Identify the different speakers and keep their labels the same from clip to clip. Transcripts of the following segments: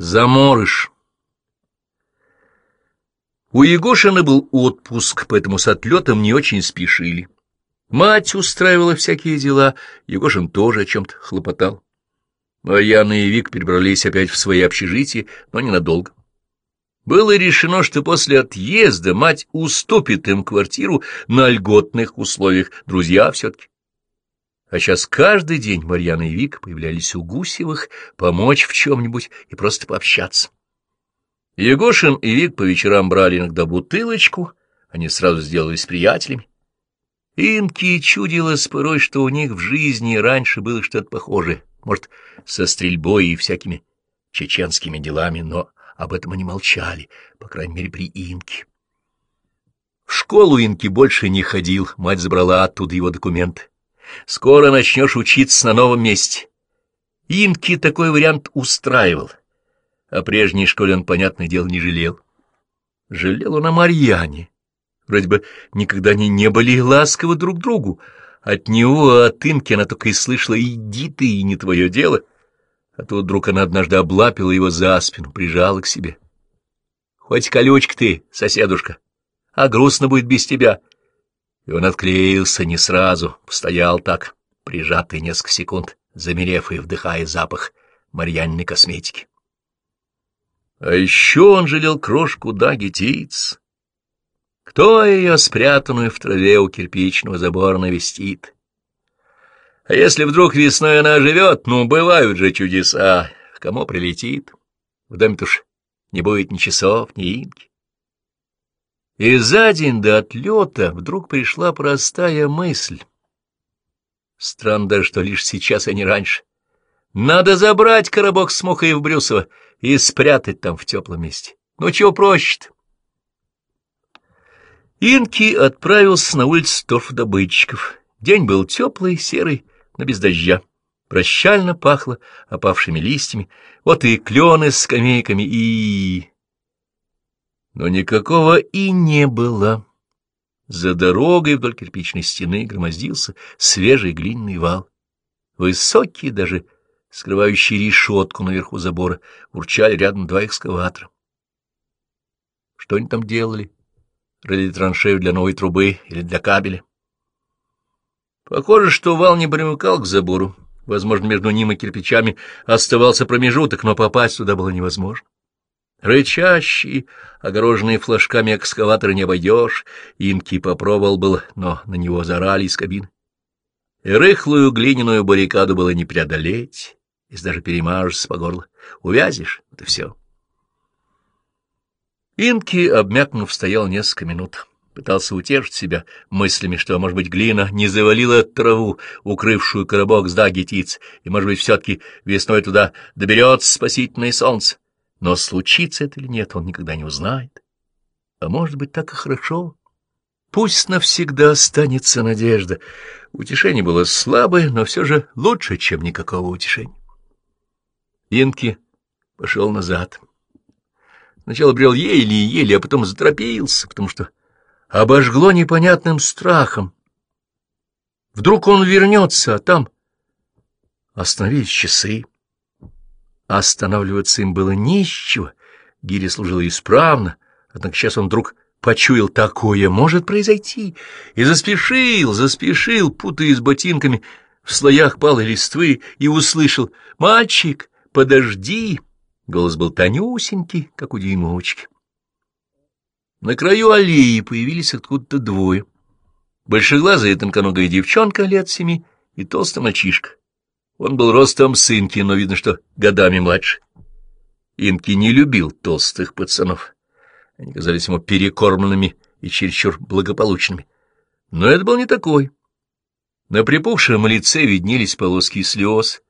Speaker 1: Заморыш. У Егошина был отпуск, поэтому с отлетом не очень спешили. Мать устраивала всякие дела, Егошин тоже о чем-то хлопотал. Марьяна и Вик перебрались опять в свои общежития, но ненадолго. Было решено, что после отъезда мать уступит им квартиру на льготных условиях, друзья все-таки. А сейчас каждый день Марьяна и Вик появлялись у Гусевых помочь в чем-нибудь и просто пообщаться. Егошин и Вик по вечерам брали иногда бутылочку, они сразу сделались приятелями. Инки чудилось порой, что у них в жизни раньше было что-то похожее, может, со стрельбой и всякими чеченскими делами, но об этом они молчали, по крайней мере, при Инке. В школу Инки больше не ходил, мать забрала оттуда его документы. Скоро начнешь учиться на новом месте. Инки такой вариант устраивал. О прежней школе он, понятное дело, не жалел. Жалел он о Марьяне. Вроде бы никогда они не были ласковы друг другу. От него, от Инки она только и слышала «иди ты, и не твое дело». А тут вдруг она однажды облапила его за спину, прижала к себе. «Хоть колючка ты, соседушка, а грустно будет без тебя». И он отклеился не сразу, стоял так, прижатый несколько секунд, замерев и вдыхая запах марьяниной косметики. А еще он жалел крошку Даги Тиц. Кто ее спрятанную в траве у кирпичного забора навестит? А если вдруг весной она живет, ну, бывают же чудеса, кому прилетит? В доме-то уж не будет ни часов, ни инки. И за день до отлета вдруг пришла простая мысль. Странно даже, что лишь сейчас, а не раньше. Надо забрать коробок с мухой в Брюсово и спрятать там в теплом месте. Ну, чего проще -то? Инки отправился на улицу торфдобытчиков. День был теплый, серый, но без дождя. Прощально пахло опавшими листьями. Вот и клены с скамейками, и... Но никакого и не было. За дорогой вдоль кирпичной стены громоздился свежий глиняный вал. Высокий, даже скрывающий решетку наверху забора, урчали рядом два экскаватора. Что они там делали? Рыли траншею для новой трубы или для кабеля? Похоже, что вал не примыкал к забору. Возможно, между ним и кирпичами оставался промежуток, но попасть туда было невозможно. Рычащий, огороженный флажками экскаватор не обойдешь. Инки попробовал был, но на него зарали из кабины. И рыхлую глиняную баррикаду было не преодолеть, если даже перемажешься по горло. Увязишь — это все. Инки, обмякнув, стоял несколько минут. Пытался утешить себя мыслями, что, может быть, глина не завалила траву, укрывшую коробок с даги птиц, и, может быть, все-таки весной туда доберется спасительное солнце. Но случится это или нет, он никогда не узнает. А может быть, так и хорошо. Пусть навсегда останется надежда. Утешение было слабое, но все же лучше, чем никакого утешения. Инки пошел назад. Сначала брел еле-еле, а потом заторопился, потому что обожгло непонятным страхом. Вдруг он вернется, а там остановились часы. Останавливаться им было не из чего. Гири служила исправно, однако сейчас он вдруг почуял, такое может произойти, и заспешил, заспешил, путаясь ботинками в слоях палой листвы, и услышал «Мальчик, подожди!» Голос был тонюсенький, как у дюймовочки. На краю аллеи появились откуда-то двое. Большеглазая тонконогая девчонка лет семи и толстый мальчишка. Он был ростом с Инки, но видно, что годами младше. Инки не любил толстых пацанов. Они казались ему перекормленными и чересчур благополучными. Но это был не такой. На припухшем лице виднелись полоски слез,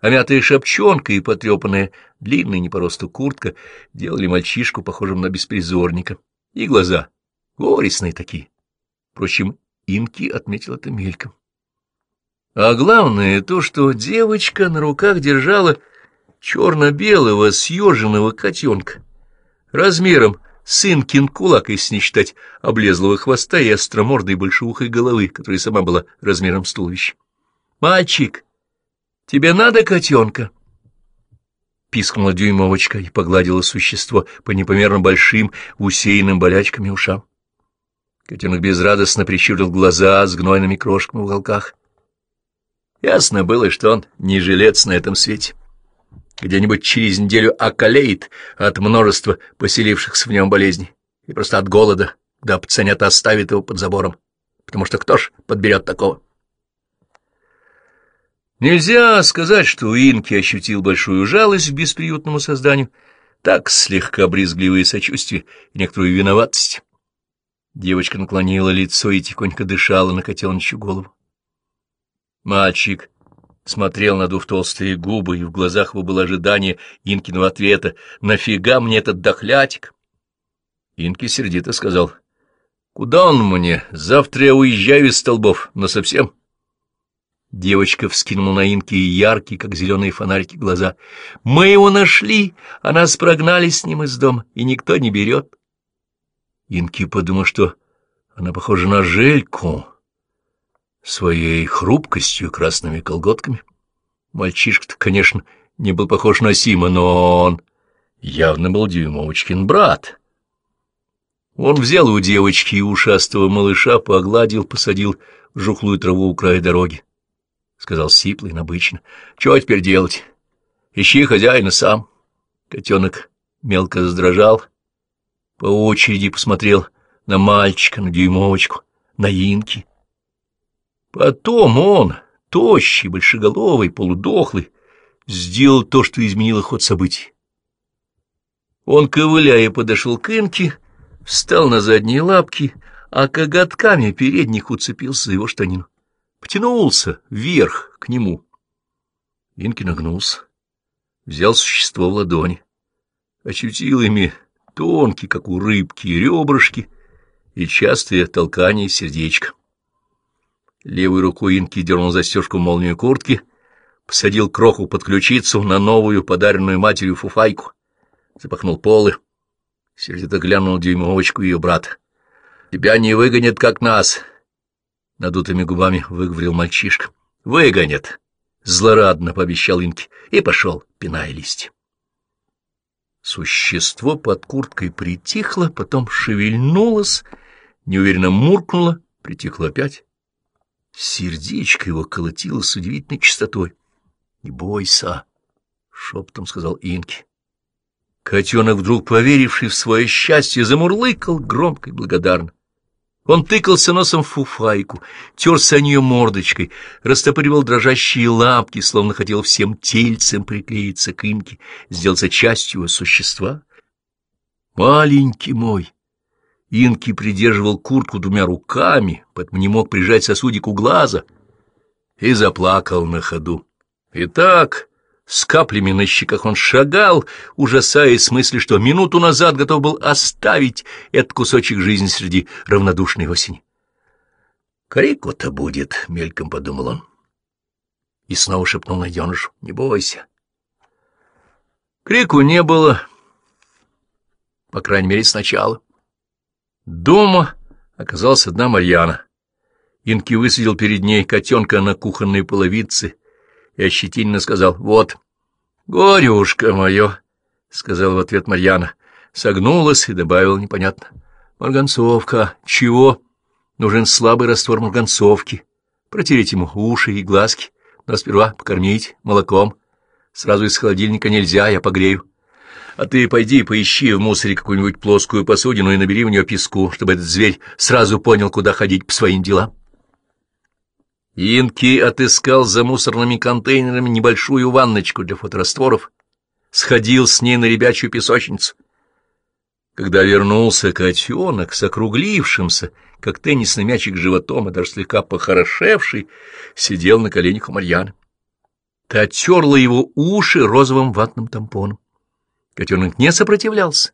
Speaker 1: а мятая шапчонка и потрепанная длинная не по росту куртка делали мальчишку похожим на беспризорника. И глаза горестные такие. Впрочем, Инки отметил это мельком. А главное то, что девочка на руках держала черно-белого съеженного котенка, размером сынкин кулак, если не считать облезлого хвоста и остромордой большеухой головы, которая сама была размером с туловища. «Мальчик, тебе надо котенка?» пискнула дюймовочка и погладила существо по непомерно большим, усеянным болячками ушам. Котенок безрадостно прищурил глаза с гнойными крошками в уголках. Ясно было, что он не жилец на этом свете. Где-нибудь через неделю околеет от множества поселившихся в нем болезней и просто от голода, да пацанята оставит его под забором, потому что кто ж подберет такого? Нельзя сказать, что Инки ощутил большую жалость к бесприютному созданию, так слегка брезгливое сочувствие и некоторую виноватость. Девочка наклонила лицо и тихонько дышала на котеночью голову. Мальчик смотрел, надув толстые губы, и в глазах его было ожидание Инкиного ответа «Нафига мне этот дохлятик?» Инки сердито сказал «Куда он мне? Завтра я уезжаю из столбов, но совсем...» Девочка вскинула на Инки яркие, как зеленые фонарики, глаза. «Мы его нашли, а нас прогнали с ним из дома, и никто не берет». Инки подумал, что она похожа на Жельку своей хрупкостью и красными колготками. Мальчишка-то, конечно, не был похож на Сима, но он явно был Дюймовочкин брат. Он взял у девочки и ушастого малыша, погладил, посадил в жухлую траву у края дороги. Сказал сиплый, набычно. — Чего теперь делать? Ищи хозяина сам. Котенок мелко задрожал, по очереди посмотрел на мальчика, на дюймовочку, на инки. Потом он, тощий, большеголовый, полудохлый, сделал то, что изменило ход событий. Он, ковыляя, подошел к инке, встал на задние лапки, а коготками передних уцепился за его штанину. Потянулся вверх к нему. Инки нагнулся, взял существо в ладони, ощутил ими тонкие, как у рыбки, ребрышки и частые толкания сердечка. Левой рукой Инки дернул застежку молнию куртки, посадил кроху под ключицу на новую, подаренную матерью фуфайку, запахнул полы, сердито глянул дюймовочку ее брата. — Тебя не выгонят, как нас! — надутыми губами выговорил мальчишка. — Выгонят! — злорадно пообещал Инки и пошел, пиная листья. Существо под курткой притихло, потом шевельнулось, неуверенно муркнуло, притихло опять. Сердечко его колотило с удивительной частотой. — Не бойся, — шепотом сказал Инки. Котенок, вдруг поверивший в свое счастье, замурлыкал громко и благодарно. Он тыкался носом в фуфайку, терся о нее мордочкой, растопыривал дрожащие лапки, словно хотел всем тельцем приклеиться к инке, сделаться частью его существа. Маленький мой! Инки придерживал куртку двумя руками, поэтому не мог прижать сосудик у глаза, и заплакал на ходу. Итак, с каплями на щеках он шагал, ужасаясь с мысли, что минуту назад готов был оставить этот кусочек жизни среди равнодушной осени. «Крику-то будет», — мельком подумал он. И снова шепнул найденышу, — «не бойся». Крику не было, по крайней мере, сначала. Дома оказалась одна Марьяна. Инки высадил перед ней котенка на кухонной половице и ощетиненно сказал «Вот». «Горюшка мое», — сказал в ответ Марьяна, согнулась и добавила непонятно. «Марганцовка. Чего?» «Нужен слабый раствор марганцовки. Протереть ему уши и глазки, но сперва покормить молоком. Сразу из холодильника нельзя, я погрею. А ты пойди поищи в мусоре какую-нибудь плоскую посудину и набери в нее песку, чтобы этот зверь сразу понял, куда ходить по своим делам». Инки отыскал за мусорными контейнерами небольшую ванночку для фоторастворов, сходил с ней на ребячью песочницу. Когда вернулся котенок с округлившимся, как теннисный мячик животом и даже слегка похорошевший, сидел на коленях у Марьяны. Та терла его уши розовым ватным тампоном. Котенок не сопротивлялся.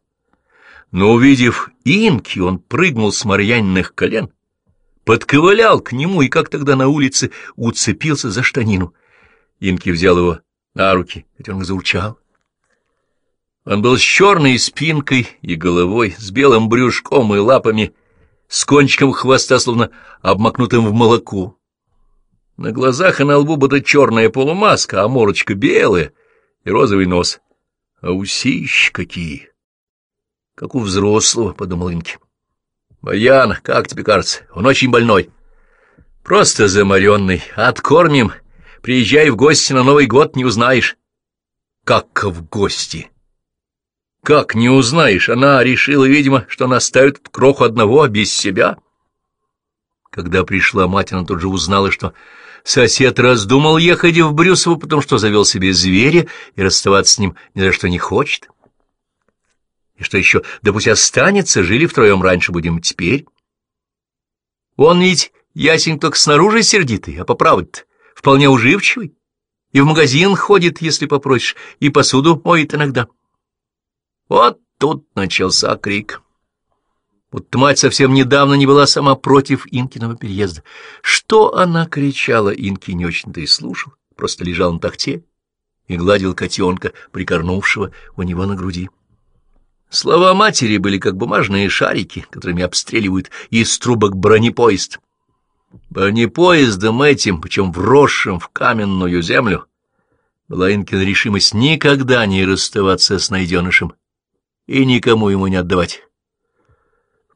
Speaker 1: Но, увидев инки, он прыгнул с Марьяниных колен подковылял к нему и, как тогда на улице, уцепился за штанину. Инки взял его на руки, он заурчал. Он был с черной спинкой и головой, с белым брюшком и лапами, с кончиком хвоста, словно обмакнутым в молоко. На глазах и на лбу была черная полумаска, а морочка белая и розовый нос. А усищи какие! Как у взрослого, — подумал Инки. Баян, как тебе кажется, он очень больной. Просто заморенный. Откормим. Приезжай в гости на Новый год, не узнаешь. Как в гости? Как не узнаешь? Она решила, видимо, что она ставит кроху одного без себя. Когда пришла мать, она тут же узнала, что сосед раздумал ехать в Брюсово, потому что завел себе зверя и расставаться с ним ни за что не хочет. И что еще, да пусть останется, жили втроем раньше, будем теперь. Он ведь, ясень, только снаружи сердитый, а по правде вполне уживчивый. И в магазин ходит, если попросишь, и посуду моет иногда. Вот тут начался крик. Вот мать совсем недавно не была сама против Инкиного переезда. Что она кричала, Инки не очень-то и слушал, просто лежал на тахте и гладил котенка, прикорнувшего у него на груди. Слова матери были как бумажные шарики, которыми обстреливают из трубок бронепоезд. Бронепоездом этим, причем вросшим в каменную землю, была Инкина решимость никогда не расставаться с найденышем и никому ему не отдавать.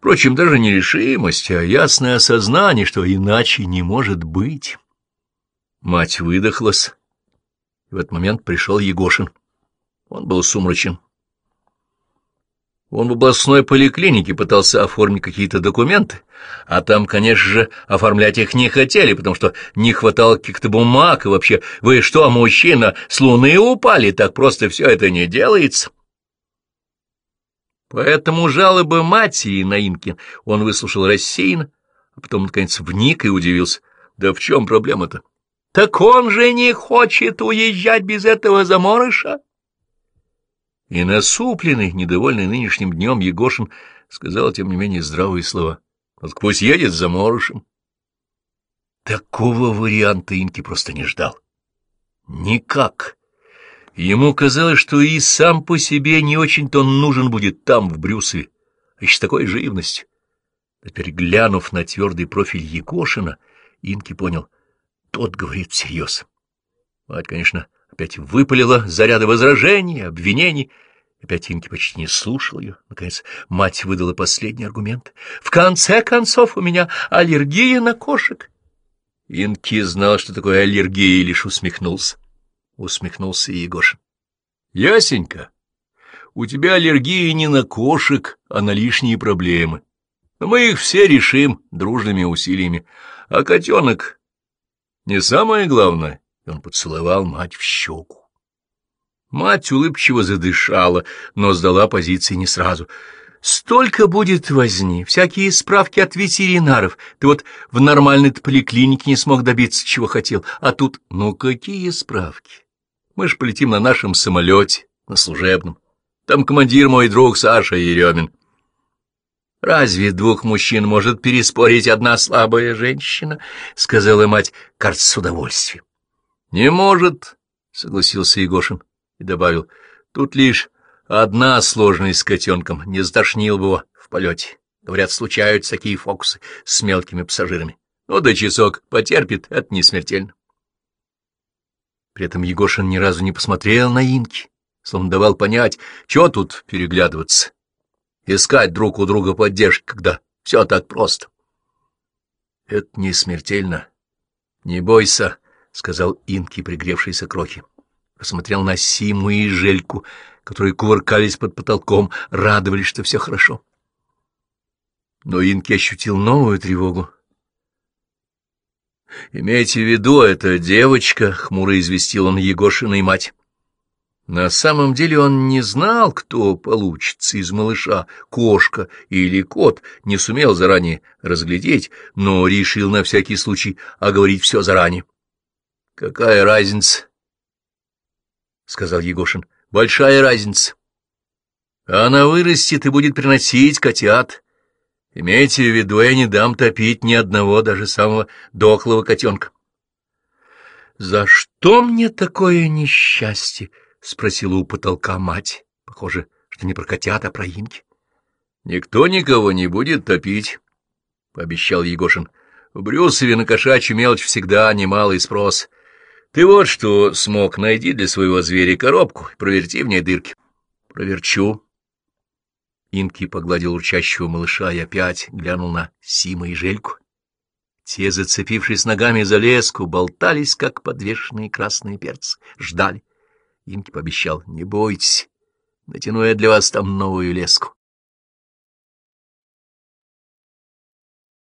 Speaker 1: Впрочем, даже не решимость, а ясное осознание, что иначе не может быть. Мать выдохлась, и в этот момент пришел Егошин. Он был сумрачен. Он в областной поликлинике пытался оформить какие-то документы, а там, конечно же, оформлять их не хотели, потому что не хватало каких-то бумаг, и вообще, вы что, мужчина, с луны упали, так просто все это не делается. Поэтому жалобы матери на Инкин он выслушал рассеянно, а потом, наконец, вник и удивился. Да в чем проблема-то? Так он же не хочет уезжать без этого заморыша. И насупленный, недовольный нынешним днем, Егошин сказал, тем не менее, здравые слова. Вот пусть едет за Морышем. Такого варианта Инки просто не ждал. Никак. Ему казалось, что и сам по себе не очень-то он нужен будет там, в Брюсове, а еще такой живностью. Теперь, глянув на твердый профиль Егошина, Инки понял, тот говорит всерьез. Мать, конечно, опять выпалила заряды возражений, обвинений. Опять Инки почти не слушал ее. Наконец, мать выдала последний аргумент. «В конце концов, у меня аллергия на кошек». Инки знал, что такое аллергия, и лишь усмехнулся. Усмехнулся и Егошин. «Ясенька, у тебя аллергия не на кошек, а на лишние проблемы. Но мы их все решим дружными усилиями. А котенок не самое главное». И он поцеловал мать в щеку. Мать улыбчиво задышала, но сдала позиции не сразу. «Столько будет возни, всякие справки от ветеринаров. Ты вот в нормальной поликлинике не смог добиться, чего хотел. А тут, ну какие справки? Мы ж полетим на нашем самолете, на служебном. Там командир мой друг Саша Еремин. «Разве двух мужчин может переспорить одна слабая женщина?» — сказала мать, кажется, с удовольствием. «Не может», — согласился Егошин и добавил, тут лишь одна сложность с котенком, не затошнил бы его в полете. Говорят, случаются такие фокусы с мелкими пассажирами. Ну да часок потерпит, это не смертельно. При этом Егошин ни разу не посмотрел на Инки, словно давал понять, что тут переглядываться, искать друг у друга поддержки, когда все так просто. — Это не смертельно. Не бойся, — сказал Инки, пригревшийся крохи посмотрел на Симу и Жельку, которые кувыркались под потолком, радовались, что все хорошо. Но Инки ощутил новую тревогу. «Имейте в виду, это девочка», — хмуро известил он Егошина и мать. На самом деле он не знал, кто получится из малыша, кошка или кот, не сумел заранее разглядеть, но решил на всякий случай оговорить все заранее. «Какая разница?» — сказал Егошин. — Большая разница. Она вырастет и будет приносить котят. Имейте в виду, я не дам топить ни одного, даже самого дохлого котенка. — За что мне такое несчастье? — спросила у потолка мать. Похоже, что не про котят, а про инки. — Никто никого не будет топить, — пообещал Егошин. — В Брюсове на кошачью мелочь всегда немалый спрос — ты вот что смог, найди для своего зверя коробку и проверти в ней дырки. Проверчу. Инки погладил урчащего малыша и опять глянул на Сима и Жельку. Те, зацепившись ногами за леску, болтались, как подвешенные красные перцы. Ждали. Инки пообещал, не бойтесь, натяну я для вас там новую леску.